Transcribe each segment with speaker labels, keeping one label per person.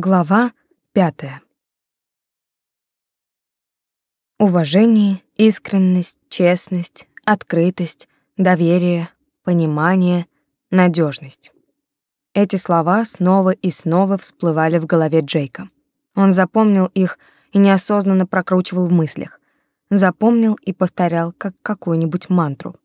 Speaker 1: Глава пятая. Уважение, искренность, честность, открытость, доверие, понимание, надежность. Эти слова снова и снова всплывали в голове Джейка. Он запомнил их и неосознанно прокручивал в мыслях. Запомнил и повторял, как какую-нибудь мантру.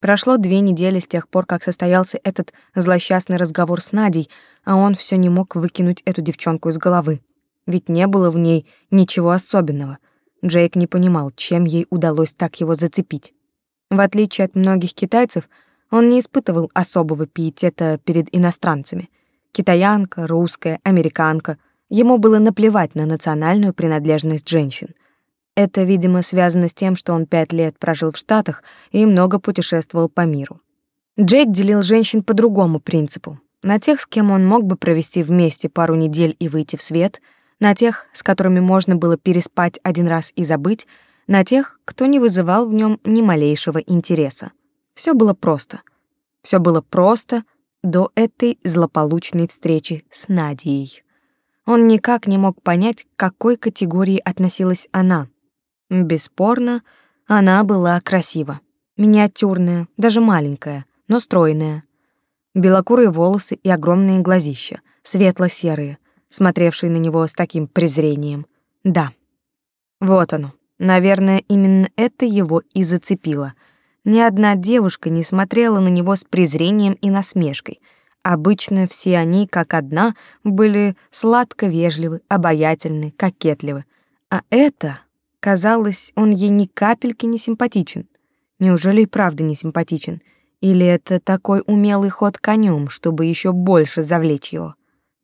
Speaker 1: Прошло две недели с тех пор, как состоялся этот злосчастный разговор с Надей, а он все не мог выкинуть эту девчонку из головы. Ведь не было в ней ничего особенного. Джейк не понимал, чем ей удалось так его зацепить. В отличие от многих китайцев, он не испытывал особого пиетета перед иностранцами. Китаянка, русская, американка. Ему было наплевать на национальную принадлежность женщин. Это, видимо, связано с тем, что он пять лет прожил в Штатах и много путешествовал по миру. Джейк делил женщин по другому принципу. На тех, с кем он мог бы провести вместе пару недель и выйти в свет, на тех, с которыми можно было переспать один раз и забыть, на тех, кто не вызывал в нем ни малейшего интереса. Все было просто. Все было просто до этой злополучной встречи с Надией. Он никак не мог понять, к какой категории относилась она — Бесспорно, она была красива. Миниатюрная, даже маленькая, но стройная. Белокурые волосы и огромные глазища, светло-серые, смотревшие на него с таким презрением. Да. Вот оно. Наверное, именно это его и зацепило. Ни одна девушка не смотрела на него с презрением и насмешкой. Обычно все они, как одна, были сладко вежливы, обаятельны, кокетливы. А это Казалось, он ей ни капельки не симпатичен. Неужели и правда не симпатичен? Или это такой умелый ход конем, чтобы еще больше завлечь его?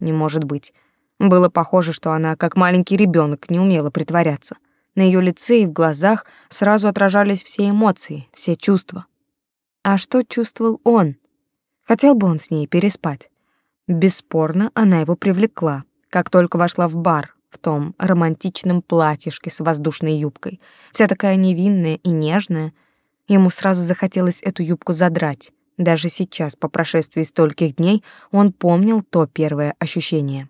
Speaker 1: Не может быть. Было похоже, что она, как маленький ребенок, не умела притворяться. На ее лице и в глазах сразу отражались все эмоции, все чувства. А что чувствовал он? Хотел бы он с ней переспать? Бесспорно, она его привлекла, как только вошла в бар, в том романтичном платьишке с воздушной юбкой, вся такая невинная и нежная. Ему сразу захотелось эту юбку задрать. Даже сейчас, по прошествии стольких дней, он помнил то первое ощущение.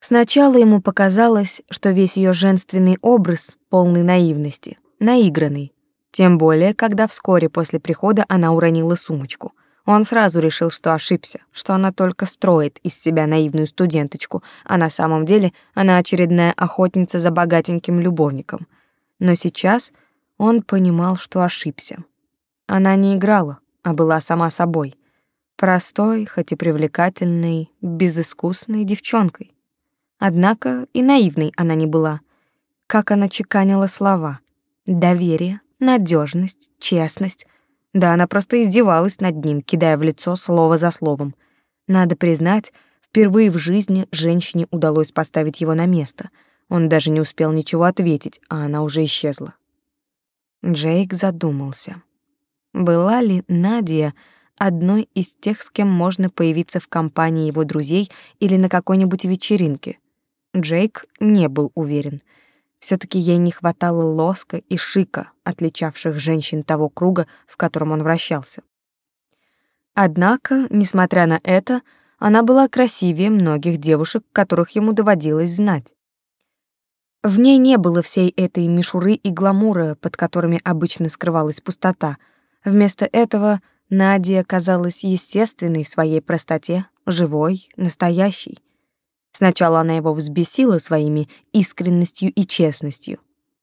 Speaker 1: Сначала ему показалось, что весь ее женственный образ полный наивности, наигранный. Тем более, когда вскоре после прихода она уронила сумочку — он сразу решил, что ошибся, что она только строит из себя наивную студенточку, а на самом деле она очередная охотница за богатеньким любовником. Но сейчас он понимал, что ошибся. Она не играла, а была сама собой. Простой, хоть и привлекательной, безыскусной девчонкой. Однако и наивной она не была. Как она чеканила слова. Доверие, надежность, честность, да она просто издевалась над ним, кидая в лицо слово за словом. Надо признать, впервые в жизни женщине удалось поставить его на место. Он даже не успел ничего ответить, а она уже исчезла. Джейк задумался. Была ли Надя одной из тех, с кем можно появиться в компании его друзей или на какой-нибудь вечеринке? Джейк не был уверен — все таки ей не хватало лоска и шика, отличавших женщин того круга, в котором он вращался. Однако, несмотря на это, она была красивее многих девушек, которых ему доводилось знать. В ней не было всей этой мишуры и гламура, под которыми обычно скрывалась пустота. Вместо этого Надя казалась естественной в своей простоте, живой, настоящей. Сначала она его взбесила своими искренностью и честностью.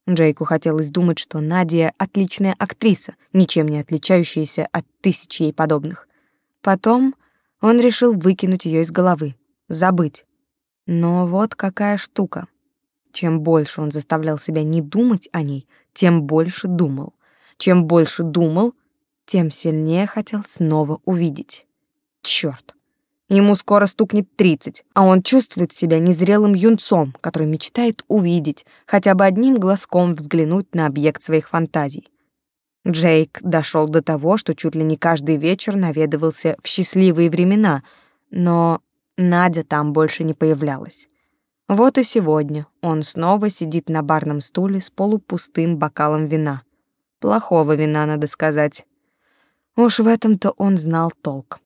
Speaker 1: Джейку хотелось думать, что Надя отличная актриса, ничем не отличающаяся от тысячи ей подобных. Потом он решил выкинуть ее из головы, забыть. Но вот какая штука. Чем больше он заставлял себя не думать о ней, тем больше думал. Чем больше думал, тем сильнее хотел снова увидеть. Чёрт! Ему скоро стукнет тридцать, а он чувствует себя незрелым юнцом, который мечтает увидеть, хотя бы одним глазком взглянуть на объект своих фантазий. Джейк дошел до того, что чуть ли не каждый вечер наведывался в счастливые времена, но Надя там больше не появлялась. Вот и сегодня он снова сидит на барном стуле с полупустым бокалом вина. Плохого вина, надо сказать. Уж в этом-то он знал толк.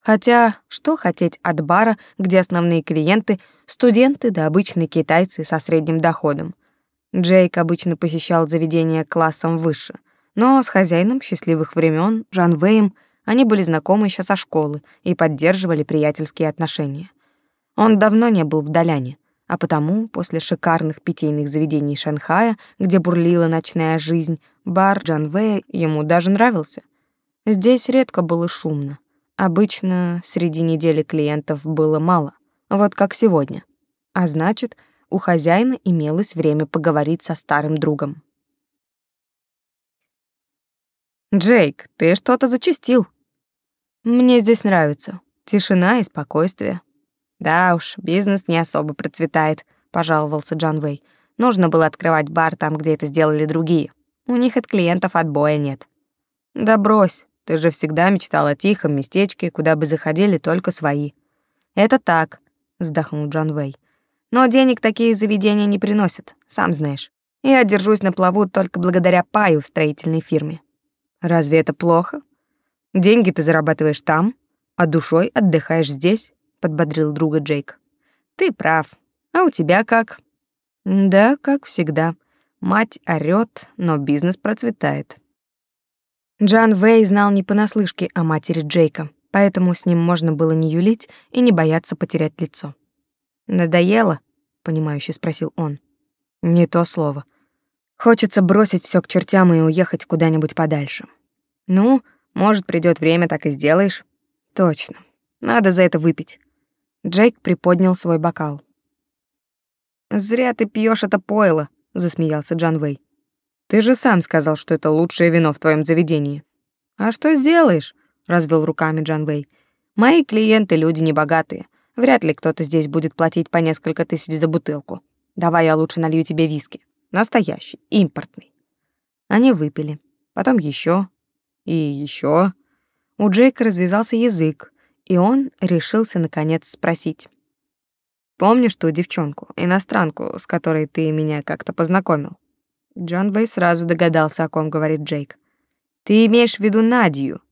Speaker 1: Хотя, что хотеть от бара, где основные клиенты — студенты да обычные китайцы со средним доходом. Джейк обычно посещал заведения классом выше, но с хозяином счастливых времен Жан Вэем они были знакомы еще со школы и поддерживали приятельские отношения. Он давно не был в Даляне, а потому после шикарных питейных заведений Шанхая, где бурлила ночная жизнь, бар Джан Вэя ему даже нравился. Здесь редко было шумно. Обычно среди недели клиентов было мало, вот как сегодня. А значит, у хозяина имелось время поговорить со старым другом. «Джейк, ты что-то зачастил». «Мне здесь нравится. Тишина и спокойствие». «Да уж, бизнес не особо процветает», — пожаловался Джон Вэй. «Нужно было открывать бар там, где это сделали другие. У них от клиентов отбоя нет». «Да брось, ты же всегда мечтала о тихом местечке, куда бы заходили только свои. Это так, вздохнул Джон Вэй. Но денег такие заведения не приносят, сам знаешь. Я держусь на плаву только благодаря паю в строительной фирме. Разве это плохо? Деньги ты зарабатываешь там, а душой отдыхаешь здесь, подбодрил друга Джейк. Ты прав. А у тебя как? Да, как всегда. Мать орёт, но бизнес процветает. Джан Вэй знал не понаслышке о матери Джейка, поэтому с ним можно было не юлить и не бояться потерять лицо. «Надоело?» — понимающе спросил он. «Не то слово. Хочется бросить все к чертям и уехать куда-нибудь подальше. Ну, может, придет время, так и сделаешь. Точно. Надо за это выпить». Джейк приподнял свой бокал. «Зря ты пьешь это пойло», — засмеялся Джан Вэй. Ты же сам сказал, что это лучшее вино в твоем заведении. А что сделаешь? развел руками Джан Вэй. Мои клиенты люди небогатые. Вряд ли кто-то здесь будет платить по несколько тысяч за бутылку. Давай я лучше налью тебе виски. Настоящий, импортный. Они выпили. Потом еще и еще. У Джейка развязался язык, и он решился наконец спросить: "Помнишь ту девчонку, иностранку, с которой ты меня как-то познакомил?" Джон Вэй сразу догадался, о ком говорит Джейк. Ты имеешь в виду Надию?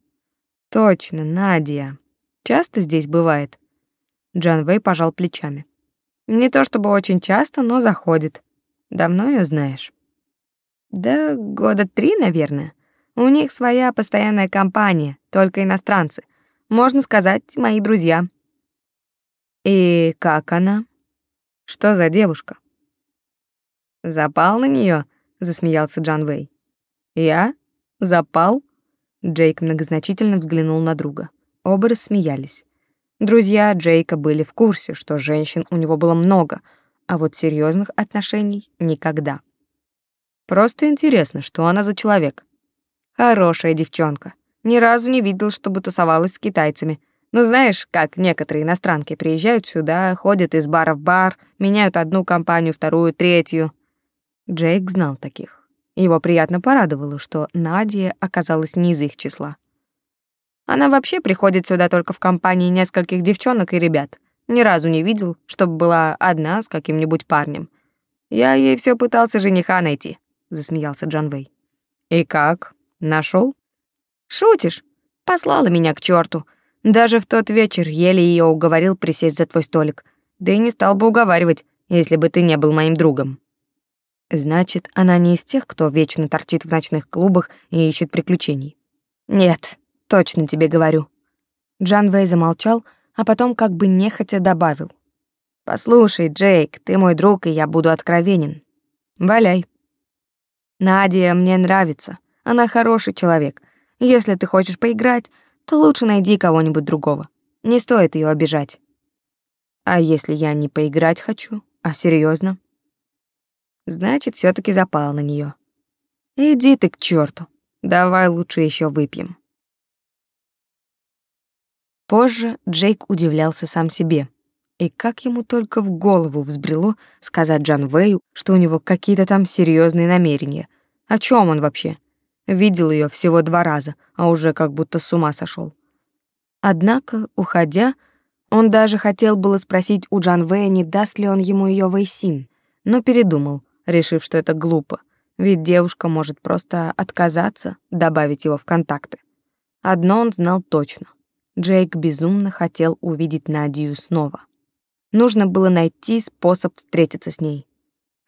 Speaker 1: Точно, Надя. Часто здесь бывает? Джон Вэй пожал плечами. Не то чтобы очень часто, но заходит. Давно ее знаешь? Да года три, наверное. У них своя постоянная компания, только иностранцы. Можно сказать, мои друзья. И как она? Что за девушка? Запал на нее? засмеялся Джан Вэй. Я? Запал? Джейк многозначительно взглянул на друга. Оба рассмеялись. Друзья Джейка были в курсе, что женщин у него было много, а вот серьезных отношений никогда. Просто интересно, что она за человек. Хорошая девчонка. Ни разу не видел, чтобы тусовалась с китайцами. Ну знаешь, как некоторые иностранки приезжают сюда, ходят из бара в бар, меняют одну компанию, вторую, третью. Джейк знал таких. Его приятно порадовало, что Надя оказалась не из их числа. Она вообще приходит сюда только в компании нескольких девчонок и ребят. Ни разу не видел, чтобы была одна с каким-нибудь парнем. Я ей все пытался жениха найти, засмеялся Джон Вэй. И как? Нашел? Шутишь? Послала меня к черту. Даже в тот вечер еле ее уговорил присесть за твой столик. Да и не стал бы уговаривать, если бы ты не был моим другом. Значит, она не из тех, кто вечно торчит в ночных клубах и ищет приключений. Нет, точно тебе говорю. Джан Вэй замолчал, а потом как бы нехотя добавил: Послушай, Джейк, ты мой друг, и я буду откровенен. Валяй. Надя мне нравится. Она хороший человек. Если ты хочешь поиграть, то лучше найди кого-нибудь другого. Не стоит ее обижать. А если я не поиграть хочу, а серьезно? Значит, все таки запал на нее. Иди ты к черту. Давай лучше еще выпьем. Позже Джейк удивлялся сам себе. И как ему только в голову взбрело сказать Джан Вэю, что у него какие-то там серьезные намерения. О чем он вообще? Видел ее всего два раза, а уже как будто с ума сошел. Однако, уходя, он даже хотел было спросить у Джан Вэя, не даст ли он ему ее Вэйсин, но передумал, решив, что это глупо, ведь девушка может просто отказаться добавить его в контакты. Одно он знал точно. Джейк безумно хотел увидеть Надию снова. Нужно было найти способ встретиться с ней.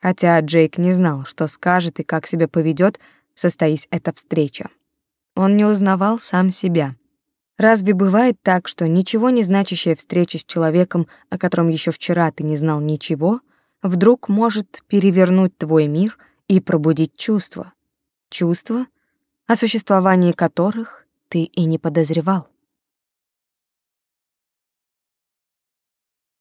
Speaker 1: Хотя Джейк не знал, что скажет и как себя поведет, состоись эта встреча. Он не узнавал сам себя. Разве бывает так, что ничего не значащая встреча с человеком, о котором еще вчера ты не знал ничего, вдруг может перевернуть твой мир и пробудить чувства? Чувства, о существовании которых ты и не подозревал.